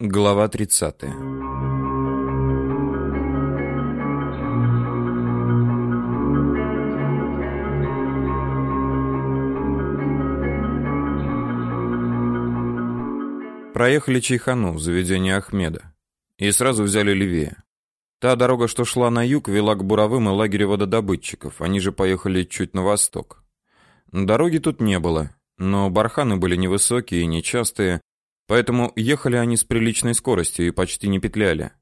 Глава 30. Проехали Чайхану, заведение Ахмеда, и сразу взяли левее. Та дорога, что шла на юг, вела к буровым и лагерю вододобытчиков. Они же поехали чуть на восток. Дороги тут не было, но барханы были невысокие и нечастые, Поэтому ехали они с приличной скоростью и почти не петляли.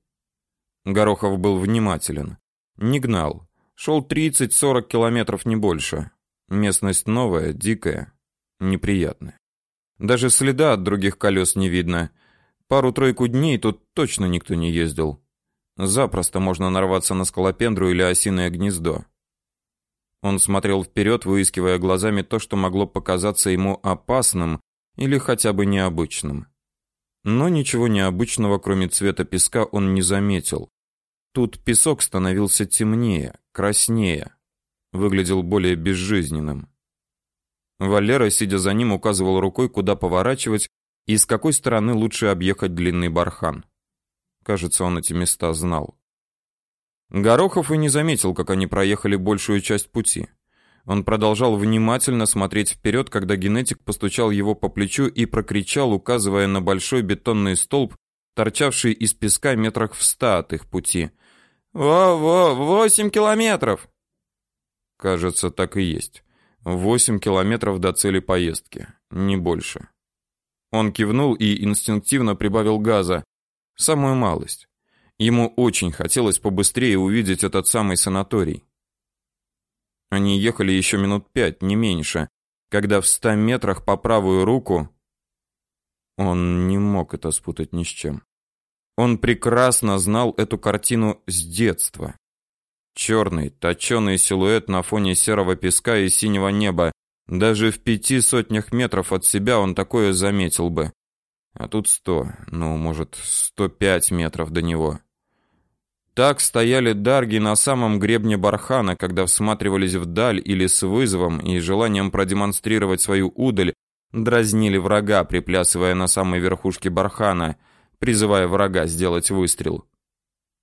Горохов был внимателен. Не гнал. Шел 30-40 километров не больше. Местность новая, дикая, неприятная. Даже следа от других колес не видно. Пару-тройку дней тут точно никто не ездил. Запросто можно нарваться на скалопендру или осиное гнездо. Он смотрел вперед, выискивая глазами то, что могло показаться ему опасным или хотя бы необычным. Но ничего необычного, кроме цвета песка, он не заметил. Тут песок становился темнее, краснее, выглядел более безжизненным. Валера, сидя за ним, указывал рукой, куда поворачивать и с какой стороны лучше объехать длинный бархан. Кажется, он эти места знал. Горохов и не заметил, как они проехали большую часть пути. Он продолжал внимательно смотреть вперед, когда генетик постучал его по плечу и прокричал, указывая на большой бетонный столб, торчавший из песка метрах в ста от их пути. «Во-во, восемь километров!» Кажется, так и есть. Восемь километров до цели поездки, не больше. Он кивнул и инстинктивно прибавил газа. Самую малость. Ему очень хотелось побыстрее увидеть этот самый санаторий. Они ехали еще минут пять, не меньше, когда в ста метрах по правую руку он не мог это спутать ни с чем. Он прекрасно знал эту картину с детства. Черный, точеный силуэт на фоне серого песка и синего неба. Даже в пяти сотнях метров от себя он такое заметил бы. А тут сто, ну, может, сто пять метров до него. Так стояли дарги на самом гребне бархана, когда всматривались вдаль или с вызовом и желанием продемонстрировать свою удаль, дразнили врага, приплясывая на самой верхушке бархана, призывая врага сделать выстрел.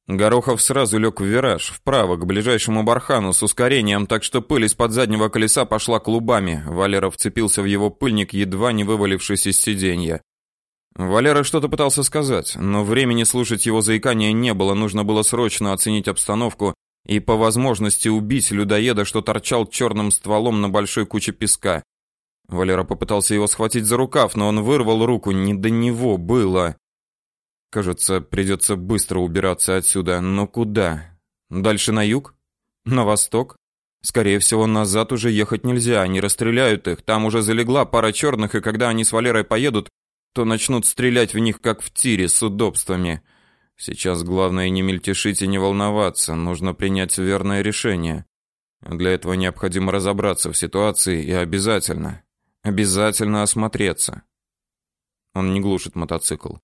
Горохов сразу лег в вираж, вправо, к ближайшему бархану, с ускорением, так что пыль из-под заднего колеса пошла клубами. Валера вцепился в его пыльник, едва не вывалившись из сиденья. Валера что-то пытался сказать, но времени слушать его заикания не было, нужно было срочно оценить обстановку и по возможности убить людоеда, что торчал черным стволом на большой куче песка. Валера попытался его схватить за рукав, но он вырвал руку, не до него было. Кажется, придется быстро убираться отсюда, но куда? Дальше на юг? На восток? Скорее всего, назад уже ехать нельзя, они расстреляют их. Там уже залегла пара черных, и когда они с Валерой поедут, то начнут стрелять в них как в тире с удобствами. Сейчас главное не мельтешить и не волноваться, нужно принять верное решение. Для этого необходимо разобраться в ситуации и обязательно, обязательно осмотреться. Он не глушит мотоцикл.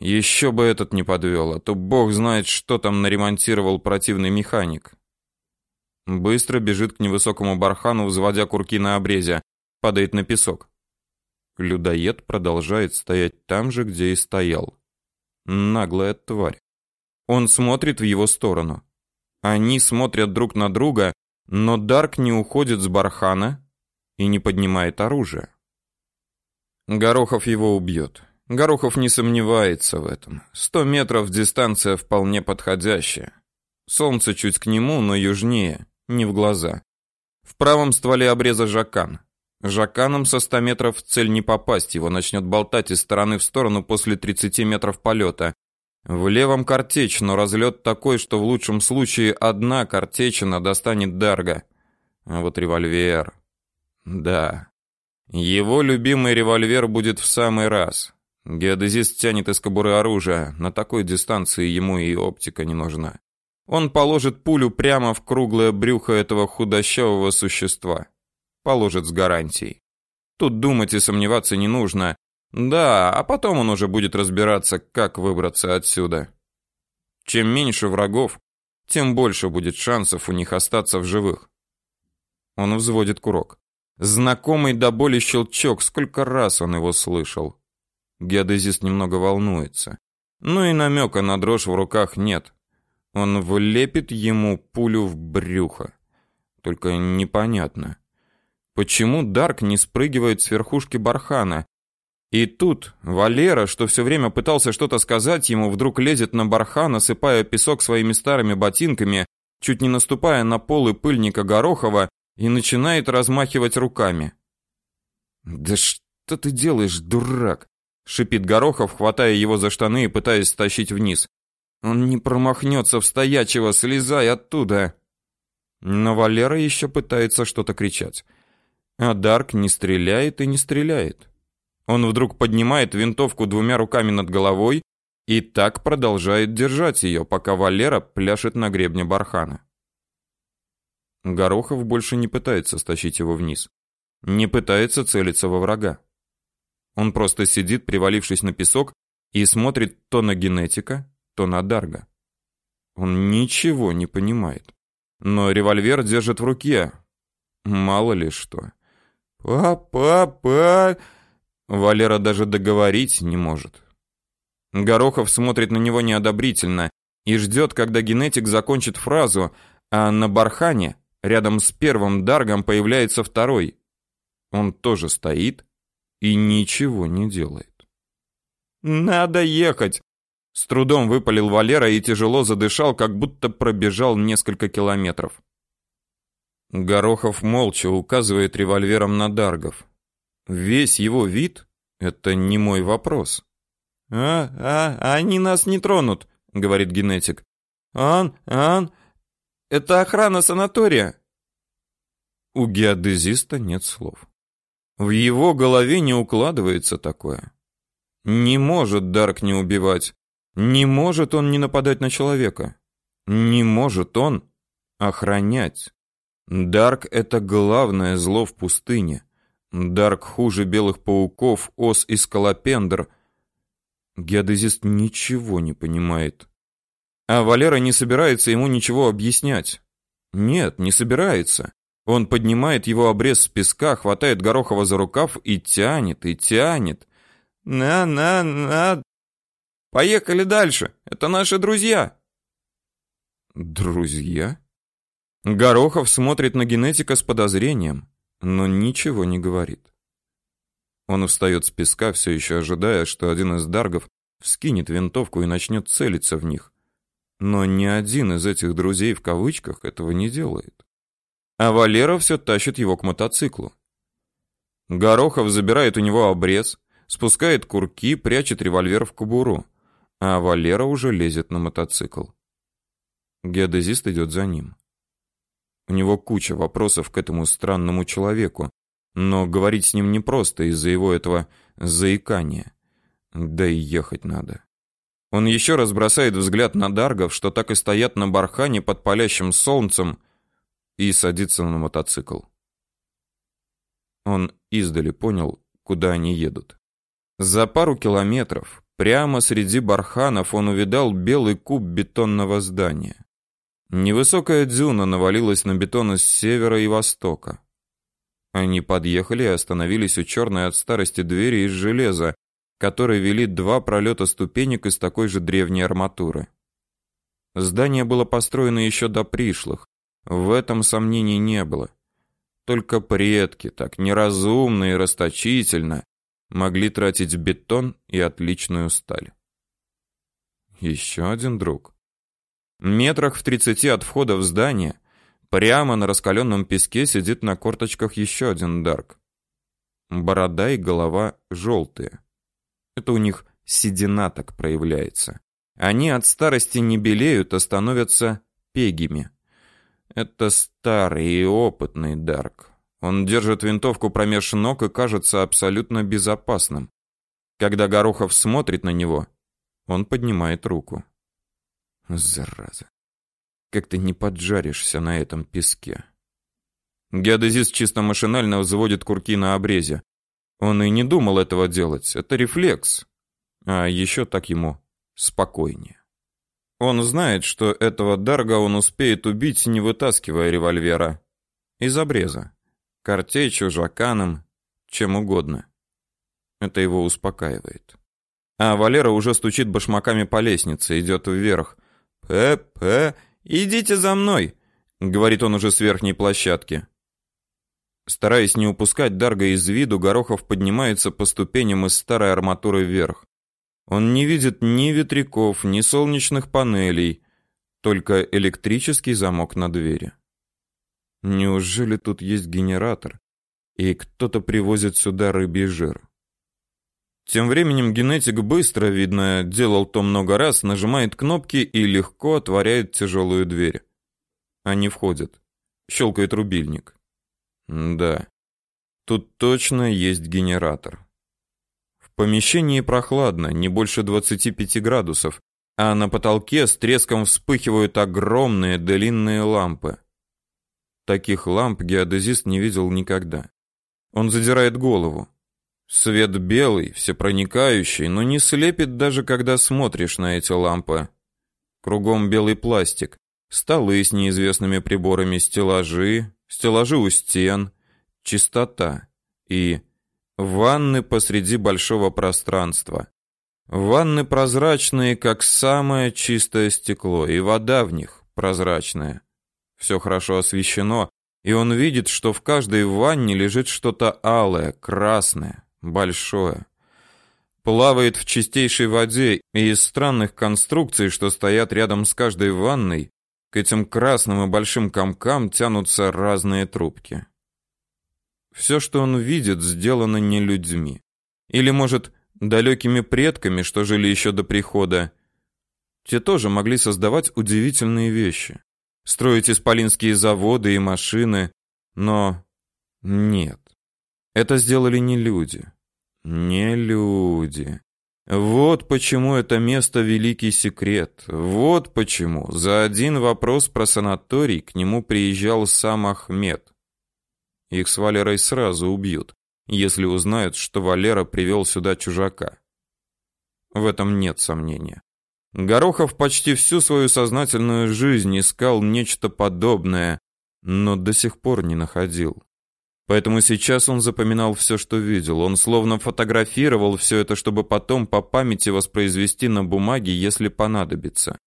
Еще бы этот не подвел, а то бог знает, что там наремонтировал противный механик. Быстро бежит к невысокому бархану, взводя курки на обрезе, падает на песок. Людоед продолжает стоять там же, где и стоял. Наглая тварь. Он смотрит в его сторону. Они смотрят друг на друга, но Дарк не уходит с бархана и не поднимает оружие. Горохов его убьет. Горохов не сомневается в этом. Сто метров дистанция вполне подходящая. Солнце чуть к нему, но южнее, не в глаза. В правом стволе обреза жакан. Жаканом со 100 метров в цель не попасть, его начнет болтать из стороны в сторону после 30 метров полета. В левом картечь, но разлет такой, что в лучшем случае одна картечина достанет Дарга. А вот револьвер... Да. Его любимый револьвер будет в самый раз. Геодезист тянет из кобуры оружие. На такой дистанции ему и оптика не нужна. Он положит пулю прямо в круглое брюхо этого худощавого существа положит с гарантией. Тут думать и сомневаться не нужно. Да, а потом он уже будет разбираться, как выбраться отсюда. Чем меньше врагов, тем больше будет шансов у них остаться в живых. Он взводит курок. Знакомый до боли щелчок, сколько раз он его слышал. Геодезист немного волнуется. Ну и намека на дрожь в руках нет. Он влепит ему пулю в брюхо. Только непонятно, почему Дарк не спрыгивает с верхушки бархана. И тут Валера, что все время пытался что-то сказать ему, вдруг лезет на бархан, осыпая песок своими старыми ботинками, чуть не наступая на полы пыльника Горохова, и начинает размахивать руками. «Да что ты делаешь, дурак?» — шипит Горохов, хватая его за штаны и пытаясь стащить вниз. «Он не промахнется в стоячего, слезай оттуда!» Но Валера еще пытается что-то кричать. А Дарк не стреляет и не стреляет. Он вдруг поднимает винтовку двумя руками над головой и так продолжает держать ее, пока Валера пляшет на гребне бархана. Горохов больше не пытается стащить его вниз. Не пытается целиться во врага. Он просто сидит, привалившись на песок, и смотрит то на генетика, то на Дарга. Он ничего не понимает. Но револьвер держит в руке. Мало ли что. «Папа!» Валера даже договорить не может. Горохов смотрит на него неодобрительно и ждет, когда генетик закончит фразу, а на бархане Рядом с первым даргом появляется второй. Он тоже стоит и ничего не делает. Надо ехать. С трудом выпалил Валера и тяжело задышал, как будто пробежал несколько километров. Горохов молча указывает револьвером на даргов. Весь его вид это не мой вопрос. А, а, они нас не тронут, говорит генетик. Он, он, это охрана санатория. У геодезиста нет слов. В его голове не укладывается такое. Не может Дарк не убивать. Не может он не нападать на человека. Не может он охранять. Дарк это главное зло в пустыне. Дарк хуже белых пауков, ос и скалопендр. Геодезист ничего не понимает. А Валера не собирается ему ничего объяснять. Нет, не собирается. Он поднимает его обрез с песка, хватает Горохова за рукав и тянет, и тянет. На, на, на. Поехали дальше. Это наши друзья. Друзья? Горохов смотрит на генетика с подозрением, но ничего не говорит. Он встает с песка, все еще ожидая, что один из даргов вскинет винтовку и начнет целиться в них. Но ни один из этих друзей в кавычках этого не делает. А Валера все тащит его к мотоциклу. Горохов забирает у него обрез, спускает курки, прячет револьвер в кобуру, а Валера уже лезет на мотоцикл. Геодезист идет за ним. У него куча вопросов к этому странному человеку, но говорить с ним непросто из-за его этого заикания. Да и ехать надо. Он еще раз бросает взгляд на даргов, что так и стоят на бархане под палящим солнцем, и садится на мотоцикл. Он издали понял, куда они едут. За пару километров, прямо среди барханов, он увидал белый куб бетонного здания. Невысокая дюна навалилась на бетон с севера и востока. Они подъехали и остановились у черной от старости двери из железа, которой вели два пролета ступенек из такой же древней арматуры. Здание было построено еще до пришлых. В этом сомнений не было. Только предки так неразумно и расточительно могли тратить бетон и отличную сталь. Еще один друг. Метрах в тридцати от входа в здание, прямо на раскаленном песке сидит на корточках еще один дарк. Борода и голова желтые. Это у них седина так проявляется. Они от старости не белеют, а становятся пегими. Это старый и опытный Дарк. Он держит винтовку промеж ног и кажется абсолютно безопасным. Когда Горохов смотрит на него, он поднимает руку. Зараза. Как ты не поджаришься на этом песке. Геодезист чисто машинально взводит курки на обрезе. Он и не думал этого делать, это рефлекс. А еще так ему спокойнее. Он знает, что этого Дарга он успеет убить, не вытаскивая револьвера. Из обреза. Картечью, жаканом, чем угодно. Это его успокаивает. А Валера уже стучит башмаками по лестнице, идет вверх. «П-п, идите за мной!» — говорит он уже с верхней площадки. Стараясь не упускать Дарга из виду, Горохов поднимается по ступеням из старой арматуры вверх. Он не видит ни ветряков, ни солнечных панелей, только электрический замок на двери. Неужели тут есть генератор, и кто-то привозит сюда рыбий жир? Тем временем генетик быстро, видно, делал то много раз, нажимает кнопки и легко отворяет тяжелую дверь. Они входят. Щелкает рубильник. Да. Тут точно есть генератор. В помещении прохладно, не больше 25 градусов, а на потолке с треском вспыхивают огромные длинные лампы. Таких ламп геодезист не видел никогда. Он задирает голову. Свет белый, всепроникающий, но не слепит даже когда смотришь на эти лампы. Кругом белый пластик, столы с неизвестными приборами, стеллажи, стеллажи у стен, чистота и ванны посреди большого пространства. Ванны прозрачные, как самое чистое стекло, и вода в них прозрачная. Все хорошо освещено, и он видит, что в каждой ванне лежит что-то алое, красное, большое. Плавает в чистейшей воде, и из странных конструкций, что стоят рядом с каждой ванной, к этим красным и большим комкам тянутся разные трубки. Все, что он видит, сделано не людьми. Или, может, далекими предками, что жили еще до прихода. Те тоже могли создавать удивительные вещи. Строить исполинские заводы и машины. Но нет. Это сделали не люди. Не люди. Вот почему это место великий секрет. Вот почему за один вопрос про санаторий к нему приезжал сам Ахмед. Их с Валерой сразу убьют, если узнают, что Валера привел сюда чужака. В этом нет сомнения. Горохов почти всю свою сознательную жизнь искал нечто подобное, но до сих пор не находил. Поэтому сейчас он запоминал все, что видел. Он словно фотографировал все это, чтобы потом по памяти воспроизвести на бумаге, если понадобится.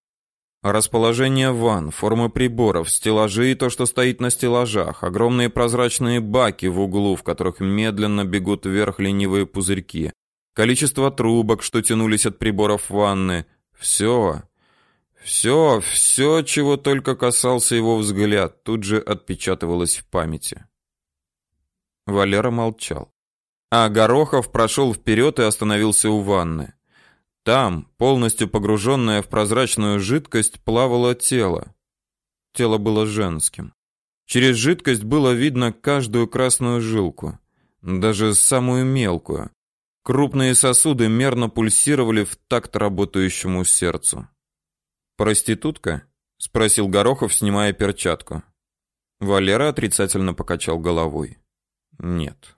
Расположение ванн, формы приборов, стеллажи и то, что стоит на стеллажах, огромные прозрачные баки в углу, в которых медленно бегут вверх ленивые пузырьки, количество трубок, что тянулись от приборов ванны, все, все, все, чего только касался его взгляд, тут же отпечатывалось в памяти. Валера молчал. А Горохов прошел вперед и остановился у ванны. Там, полностью погруженное в прозрачную жидкость, плавало тело. Тело было женским. Через жидкость было видно каждую красную жилку, даже самую мелкую. Крупные сосуды мерно пульсировали в такт работающему сердцу. Проститутка? спросил Горохов, снимая перчатку. Валера отрицательно покачал головой. Нет.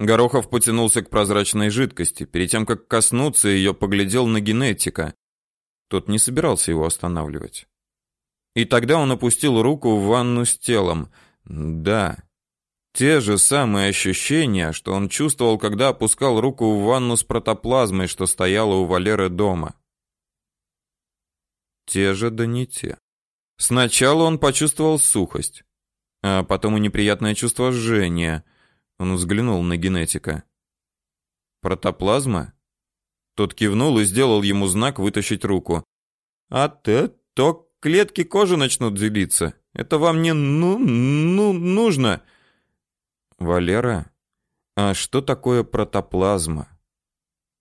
Горохов потянулся к прозрачной жидкости, перед тем как коснуться ее, поглядел на генетика. Тот не собирался его останавливать. И тогда он опустил руку в ванну с телом. Да. Те же самые ощущения, что он чувствовал, когда опускал руку в ванну с протоплазмой, что стояла у Валеры дома. Те же да не те. Сначала он почувствовал сухость, а потом и неприятное чувство жжения – он взглянул на генетика. Протоплазма? Тот кивнул и сделал ему знак вытащить руку. А ты то клетки кожи начнут делиться. Это вам не ну ну нужно. Валера, а что такое протоплазма?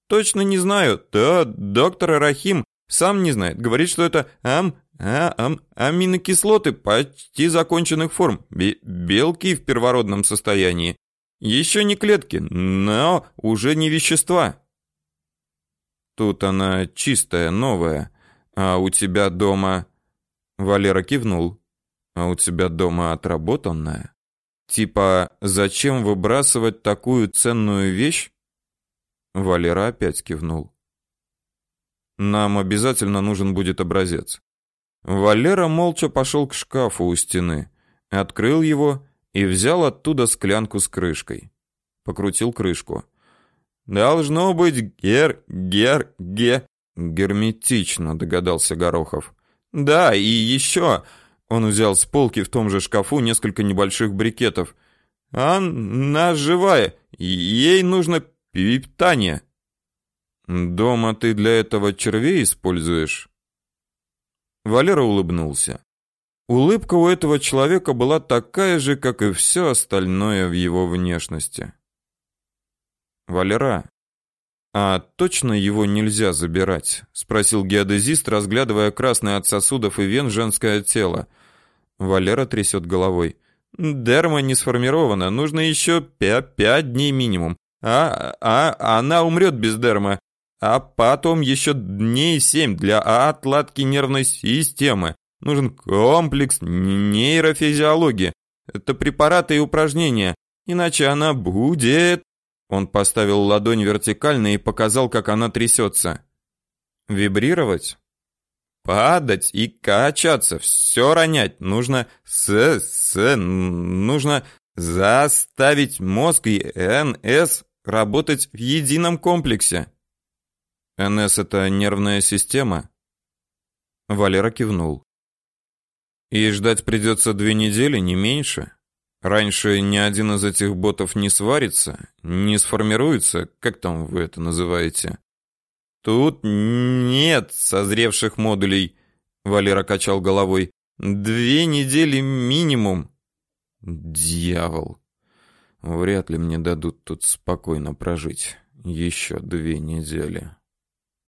Точно не знаю. Да, доктор Рахим сам не знает. Говорит, что это ам а, ам, аминокислоты почти законченных форм, белки в первородном состоянии. Еще не клетки, но уже не вещества. Тут она чистая, новая. А у тебя дома Валера кивнул. А у тебя дома отработанная. Типа, зачем выбрасывать такую ценную вещь? Валера опять кивнул. Нам обязательно нужен будет образец. Валера молча пошел к шкафу у стены, открыл его и взял оттуда склянку с крышкой. Покрутил крышку. Должно быть гер гер ге герметично, догадался Горохов. Да, и еще он взял с полки в том же шкафу несколько небольших брикетов. Она живая, ей нужно питание. Дома ты для этого червей используешь? Валера улыбнулся. Улыбка у этого человека была такая же, как и все остальное в его внешности. Валера, а точно его нельзя забирать, спросил геодезист, разглядывая красное от сосудов и вен женское тело. Валера трясет головой. Дерма не сформирована, нужно еще пять дней минимум. А, а она умрет без дерма. А потом еще дней семь для отладки нервной системы. Нужен комплекс нейрофизиологии. Это препараты и упражнения. Иначе она будет... Он поставил ладонь вертикально и показал, как она трясется. Вибрировать? Падать и качаться, все ронять. Нужно с... с... нужно заставить мозг и НС работать в едином комплексе. НС это нервная система? Валера кивнул. И ждать придется две недели, не меньше. Раньше ни один из этих ботов не сварится, не сформируется, как там вы это называете. Тут нет созревших модулей, Валера качал головой. Две недели минимум. Дьявол. Вряд ли мне дадут тут спокойно прожить еще две недели.